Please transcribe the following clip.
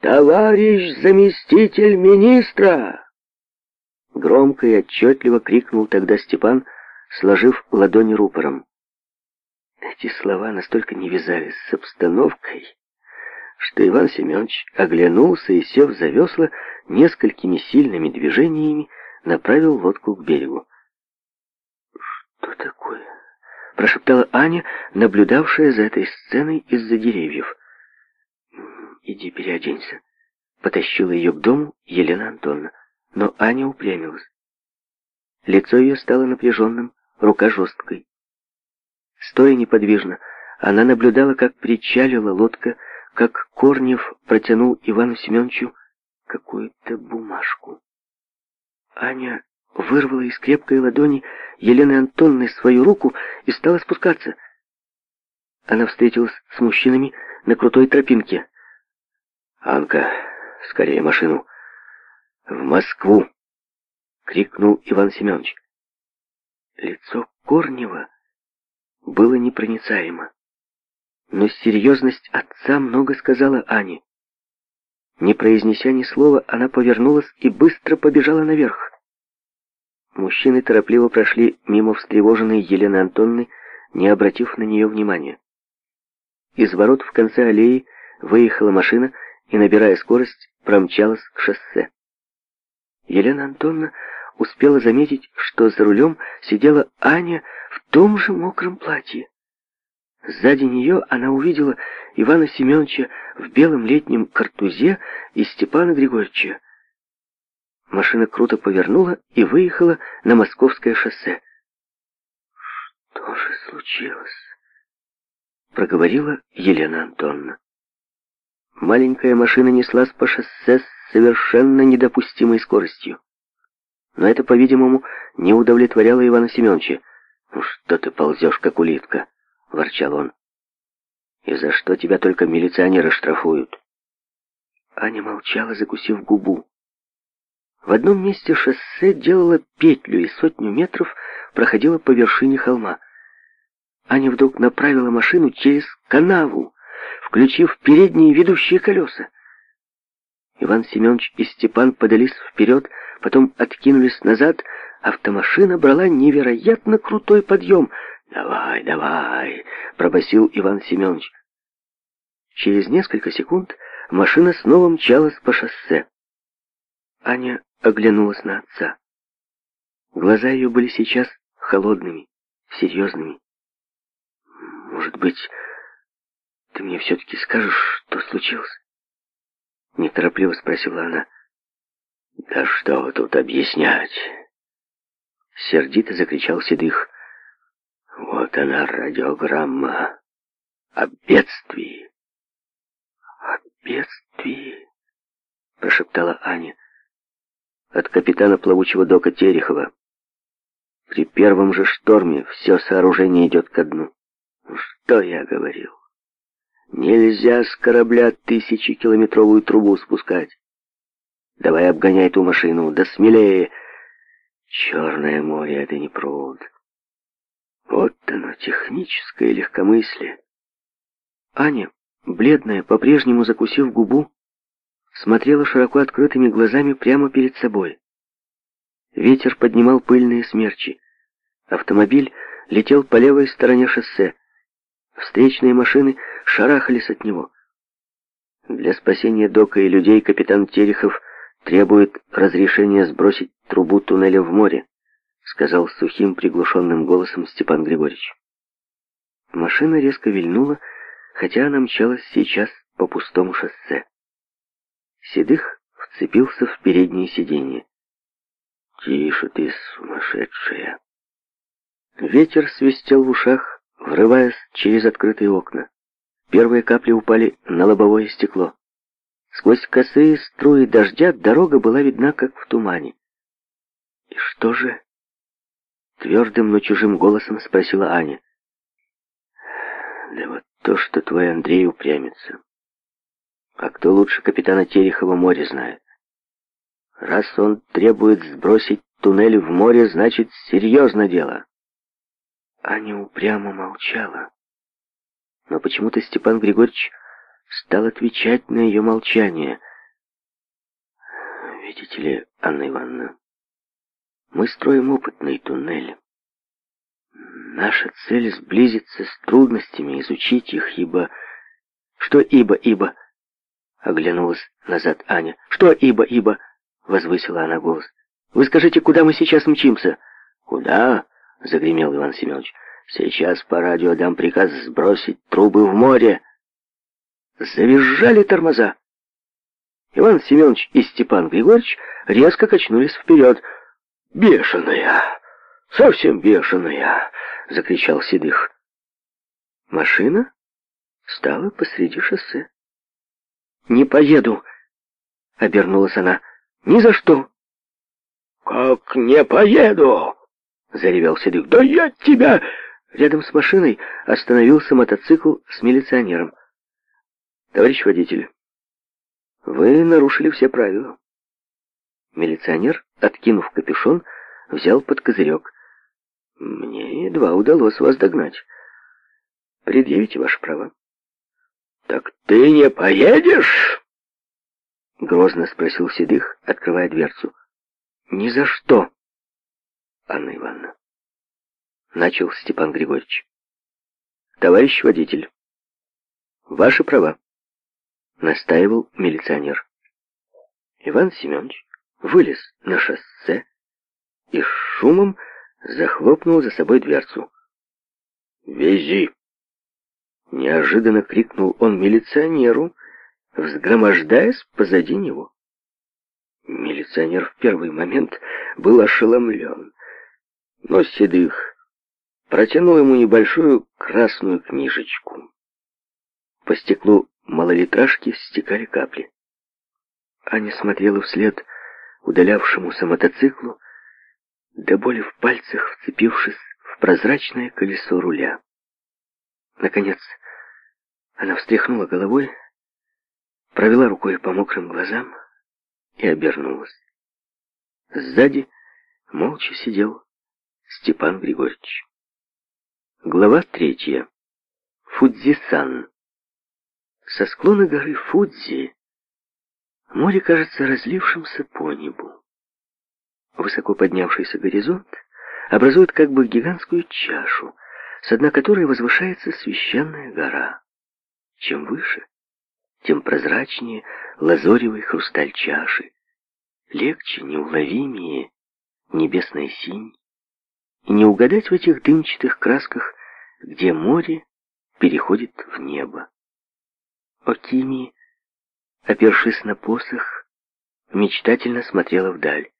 «Товарищ заместитель министра!» Громко и отчетливо крикнул тогда Степан, сложив ладони рупором. Эти слова настолько не вязались с обстановкой, что Иван Семенович оглянулся и, сев за весла, несколькими сильными движениями направил лодку к берегу. «Что такое?» — прошептала Аня, наблюдавшая за этой сценой из-за деревьев иди переоденься». Потащила ее к дому Елена Антоновна. Но Аня упрямилась. Лицо ее стало напряженным, рука жесткой. Стоя неподвижно, она наблюдала, как причалила лодка, как Корнев протянул Ивану Семеновичу какую-то бумажку. Аня вырвала из крепкой ладони Елены Антоновны свою руку и стала спускаться. Она встретилась с мужчинами на крутой тропинке. «Анка, скорее машину! В Москву!» — крикнул Иван Семенович. Лицо Корнева было непроницаемо, но серьезность отца много сказала Ане. Не произнеся ни слова, она повернулась и быстро побежала наверх. Мужчины торопливо прошли мимо встревоженной Елены Антонны, не обратив на нее внимания. Из ворот в конце аллеи выехала машина, и, набирая скорость, промчалась к шоссе. Елена Антоновна успела заметить, что за рулем сидела Аня в том же мокром платье. Сзади нее она увидела Ивана Семеновича в белом летнем картузе и Степана Григорьевича. Машина круто повернула и выехала на московское шоссе. «Что же случилось?» — проговорила Елена Антоновна. Маленькая машина неслась по шоссе с совершенно недопустимой скоростью. Но это, по-видимому, не удовлетворяло Ивана Семеновича. «Ну что ты ползешь, как улитка?» — ворчал он. «И за что тебя только милиционеры штрафуют?» Аня молчала, закусив губу. В одном месте шоссе делало петлю и сотню метров проходило по вершине холма. Аня вдруг направила машину через канаву, включив передние ведущие колеса. Иван Семенович и Степан подались вперед, потом откинулись назад. Автомашина брала невероятно крутой подъем. «Давай, давай!» — пробасил Иван Семенович. Через несколько секунд машина снова мчалась по шоссе. Аня оглянулась на отца. Глаза ее были сейчас холодными, серьезными. «Может быть, ты мне все-таки скажешь, что случилось?» Неторопливо спросила она. «Да что тут объяснять?» Сердито закричал Седых. «Вот она, радиограмма о бедствии!» «О бедствии!» — прошептала Аня. «От капитана плавучего дока Терехова. При первом же шторме все сооружение идет ко дну. Что я говорил?» Нельзя с корабля тысячекилометровую трубу спускать. Давай обгоняй ту машину, да смелее. Черное море — это не пруд. Вот оно, техническое легкомыслие. Аня, бледная, по-прежнему закусив губу, смотрела широко открытыми глазами прямо перед собой. Ветер поднимал пыльные смерчи. Автомобиль летел по левой стороне шоссе. Встречные машины шарахались от него. Для спасения Дока и людей капитан Терехов требует разрешения сбросить трубу туннеля в море, сказал сухим приглушенным голосом Степан Григорьевич. Машина резко вильнула, хотя она мчалась сейчас по пустому шоссе. Седых вцепился в переднее сиденье. «Тише ты, сумасшедшая!» Ветер свистел в ушах, врываясь через открытые окна. Первые капли упали на лобовое стекло. Сквозь косые струи дождя дорога была видна, как в тумане. «И что же?» Твердым, но чужим голосом спросила Аня. «Да вот то, что твой Андрей упрямится. А кто лучше капитана Терехова море знает? Раз он требует сбросить туннель в море, значит, серьезно дело». Аня упрямо молчала. Но почему-то Степан Григорьевич стал отвечать на ее молчание. «Видите ли, Анна Ивановна, мы строим опытный туннель. Наша цель сблизиться с трудностями, изучить их, ибо... Что ибо, ибо? Оглянулась назад Аня. Что ибо, ибо? Возвысила она голос. Вы скажите, куда мы сейчас мчимся? Куда? — загремел Иван Семенович. «Сейчас по радио дам приказ сбросить трубы в море!» Завизжали тормоза. Иван Семенович и Степан Григорьевич резко качнулись вперед. «Бешеная! Совсем бешеная!» — закричал Седых. Машина стала посреди шоссе. «Не поеду!» — обернулась она. «Ни за что!» «Как не поеду!» — заревел Седых. «Да я тебя!» Рядом с машиной остановился мотоцикл с милиционером. «Товарищ водитель, вы нарушили все правила». Милиционер, откинув капюшон, взял под козырек. «Мне едва удалось вас догнать. Предъявите ваше право. «Так ты не поедешь?» Грозно спросил Седых, открывая дверцу. «Ни за что!» Анна Ивановна. Начал Степан Григорьевич. Товарищ водитель, ваши права. Настаивал милиционер. Иван Семенович вылез на шоссе и с шумом захлопнул за собой дверцу. «Вези!» Неожиданно крикнул он милиционеру, взгромождаясь позади него. Милиционер в первый момент был ошеломлен но седых, протянул ему небольшую красную книжечку. По стеклу малолитражки стекали капли. Аня смотрела вслед удалявшемуся мотоциклу, до боли в пальцах вцепившись в прозрачное колесо руля. Наконец, она встряхнула головой, провела рукой по мокрым глазам и обернулась. Сзади молча сидел Степан Григорьевич. Глава третья. Фудзи-сан. Со склона горы Фудзи море кажется разлившимся по небу. Высоко поднявшийся горизонт образует как бы гигантскую чашу, с дна которой возвышается священная гора. Чем выше, тем прозрачнее лазоревый хрусталь чаши, легче, неуловимее небесная синь, и не угадать в этих дымчатых красках, где море переходит в небо. Окими, опершись на посох, мечтательно смотрела вдаль.